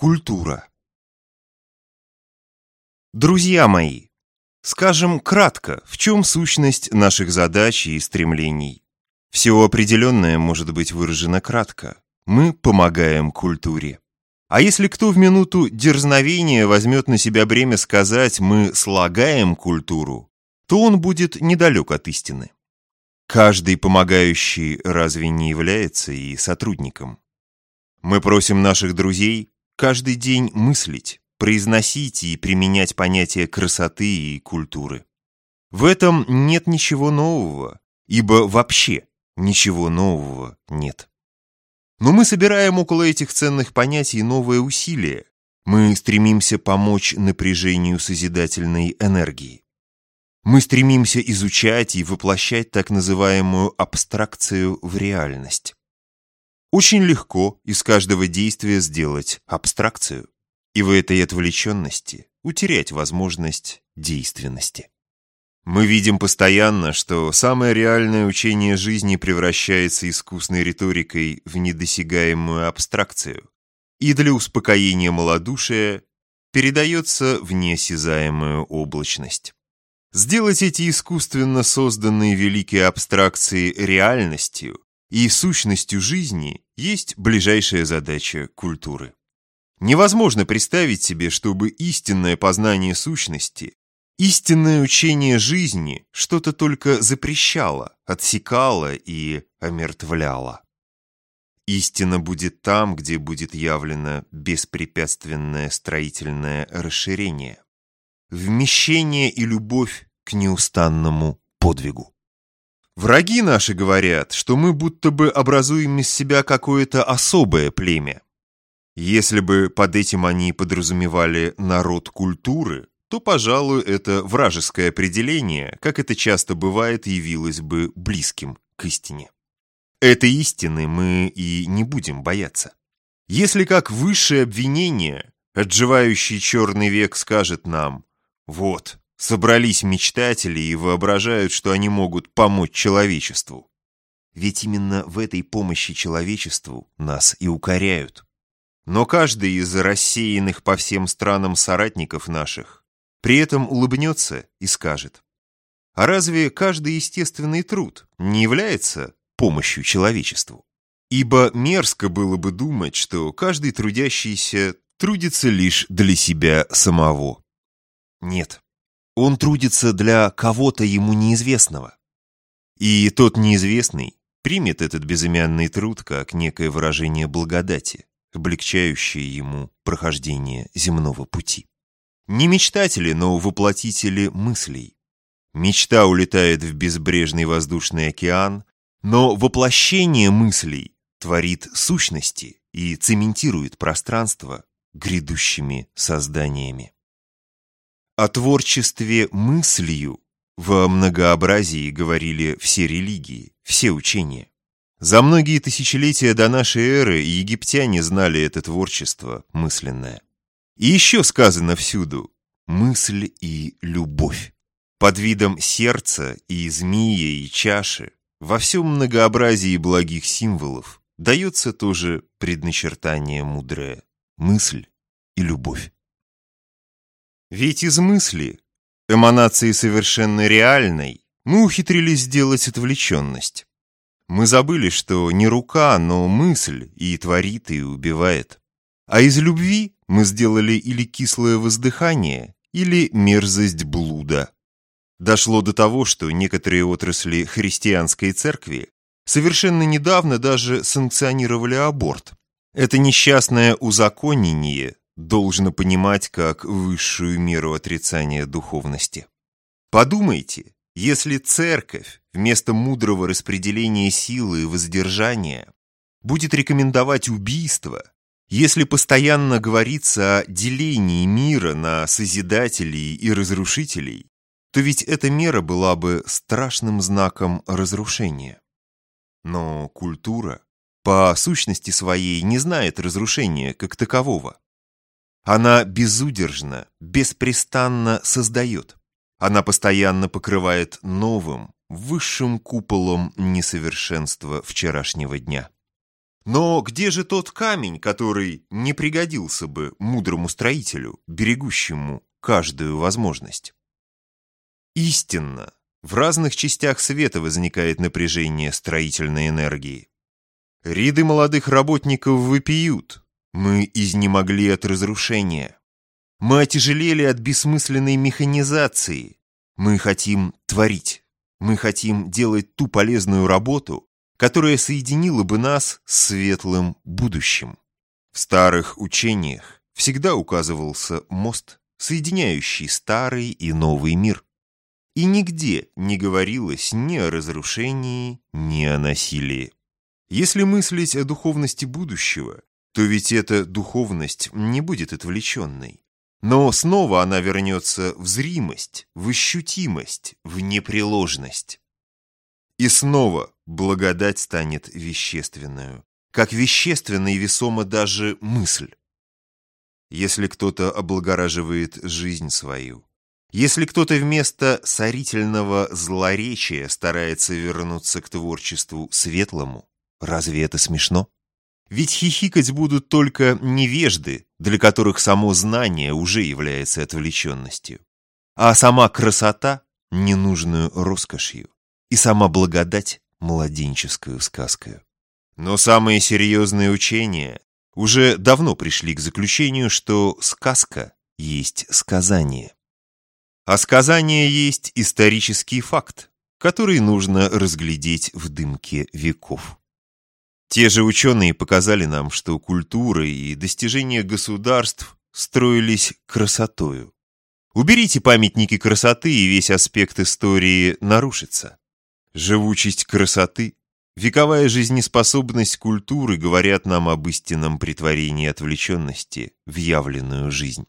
Культура. Друзья мои, скажем кратко, в чем сущность наших задач и стремлений. Все определенное может быть выражено кратко. Мы помогаем культуре. А если кто в минуту дерзновения возьмет на себя бремя сказать «мы слагаем культуру», то он будет недалек от истины. Каждый помогающий разве не является и сотрудником? Мы просим наших друзей каждый день мыслить, произносить и применять понятия красоты и культуры. В этом нет ничего нового, ибо вообще ничего нового нет. Но мы собираем около этих ценных понятий новые усилия. Мы стремимся помочь напряжению созидательной энергии. Мы стремимся изучать и воплощать так называемую абстракцию в реальность. Очень легко из каждого действия сделать абстракцию, и в этой отвлеченности утерять возможность действенности. Мы видим постоянно, что самое реальное учение жизни превращается искусной риторикой в недосягаемую абстракцию, и для успокоения малодушия передается в неосязаемую облачность. Сделать эти искусственно созданные великие абстракции реальностью и сущностью жизни есть ближайшая задача культуры. Невозможно представить себе, чтобы истинное познание сущности, истинное учение жизни что-то только запрещало, отсекало и омертвляло. Истина будет там, где будет явлено беспрепятственное строительное расширение, вмещение и любовь к неустанному подвигу. Враги наши говорят, что мы будто бы образуем из себя какое-то особое племя. Если бы под этим они подразумевали народ культуры, то, пожалуй, это вражеское определение, как это часто бывает, явилось бы близким к истине. Этой истины мы и не будем бояться. Если как высшее обвинение, отживающий черный век скажет нам «Вот, Собрались мечтатели и воображают, что они могут помочь человечеству. Ведь именно в этой помощи человечеству нас и укоряют. Но каждый из рассеянных по всем странам соратников наших при этом улыбнется и скажет, а разве каждый естественный труд не является помощью человечеству? Ибо мерзко было бы думать, что каждый трудящийся трудится лишь для себя самого. Нет, он трудится для кого-то ему неизвестного. И тот неизвестный примет этот безымянный труд как некое выражение благодати, облегчающее ему прохождение земного пути. Не мечтатели, но воплотители мыслей. Мечта улетает в безбрежный воздушный океан, но воплощение мыслей творит сущности и цементирует пространство грядущими созданиями. О творчестве мыслью во многообразии говорили все религии, все учения. За многие тысячелетия до нашей эры египтяне знали это творчество мысленное. И еще сказано всюду «мысль и любовь». Под видом сердца и змеи и чаши во всем многообразии благих символов дается тоже предначертание мудрое – мысль и любовь. Ведь из мысли, эманации совершенно реальной, мы ухитрились сделать отвлеченность. Мы забыли, что не рука, но мысль и творит, и убивает. А из любви мы сделали или кислое воздыхание, или мерзость блуда. Дошло до того, что некоторые отрасли христианской церкви совершенно недавно даже санкционировали аборт. Это несчастное узаконение должно понимать как высшую меру отрицания духовности. Подумайте, если церковь вместо мудрого распределения силы и воздержания будет рекомендовать убийство, если постоянно говорится о делении мира на созидателей и разрушителей, то ведь эта мера была бы страшным знаком разрушения. Но культура по сущности своей не знает разрушения как такового. Она безудержно, беспрестанно создает. Она постоянно покрывает новым, высшим куполом несовершенства вчерашнего дня. Но где же тот камень, который не пригодился бы мудрому строителю, берегущему каждую возможность? Истинно, в разных частях света возникает напряжение строительной энергии. Ряды молодых работников выпьют. Мы изнемогли от разрушения. Мы отяжелели от бессмысленной механизации. Мы хотим творить. Мы хотим делать ту полезную работу, которая соединила бы нас с светлым будущим. В старых учениях всегда указывался мост, соединяющий старый и новый мир. И нигде не говорилось ни о разрушении, ни о насилии. Если мыслить о духовности будущего, то ведь эта духовность не будет отвлеченной. Но снова она вернется в зримость, в ощутимость, в непреложность. И снова благодать станет вещественную, как вещественна и весома даже мысль. Если кто-то облагораживает жизнь свою, если кто-то вместо сорительного злоречия старается вернуться к творчеству светлому, разве это смешно? Ведь хихикать будут только невежды, для которых само знание уже является отвлеченностью, а сама красота – ненужную роскошью и сама благодать младенческую сказкою. Но самые серьезные учения уже давно пришли к заключению, что сказка есть сказание. А сказание есть исторический факт, который нужно разглядеть в дымке веков. Те же ученые показали нам, что культура и достижения государств строились красотою. Уберите памятники красоты, и весь аспект истории нарушится. Живучесть красоты, вековая жизнеспособность культуры говорят нам об истинном притворении отвлеченности в явленную жизнь.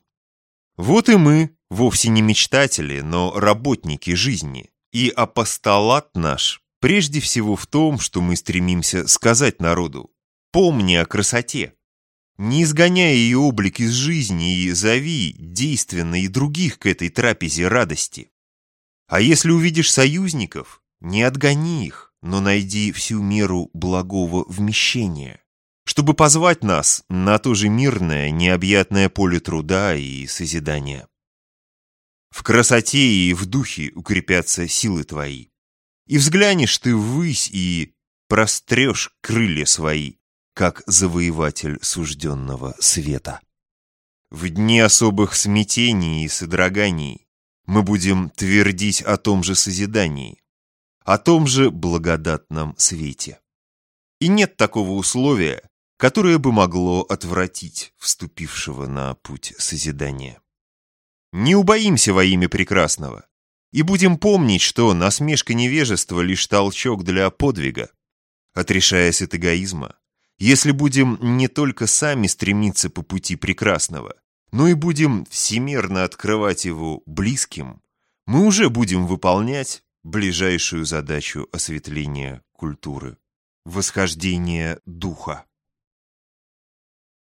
Вот и мы, вовсе не мечтатели, но работники жизни. И апостолат наш прежде всего в том, что мы стремимся сказать народу «помни о красоте». Не изгоняя ее облик из жизни и зови действенно и других к этой трапезе радости. А если увидишь союзников, не отгони их, но найди всю меру благого вмещения, чтобы позвать нас на то же мирное, необъятное поле труда и созидания. В красоте и в духе укрепятся силы твои. И взглянешь ты ввысь и прострешь крылья свои, как завоеватель сужденного света. В дни особых смятений и содроганий мы будем твердить о том же созидании, о том же благодатном свете. И нет такого условия, которое бы могло отвратить вступившего на путь созидания. Не убоимся во имя прекрасного, и будем помнить, что насмешка невежества лишь толчок для подвига. Отрешаясь от эгоизма, если будем не только сами стремиться по пути прекрасного, но и будем всемерно открывать его близким, мы уже будем выполнять ближайшую задачу осветления культуры – восхождение духа.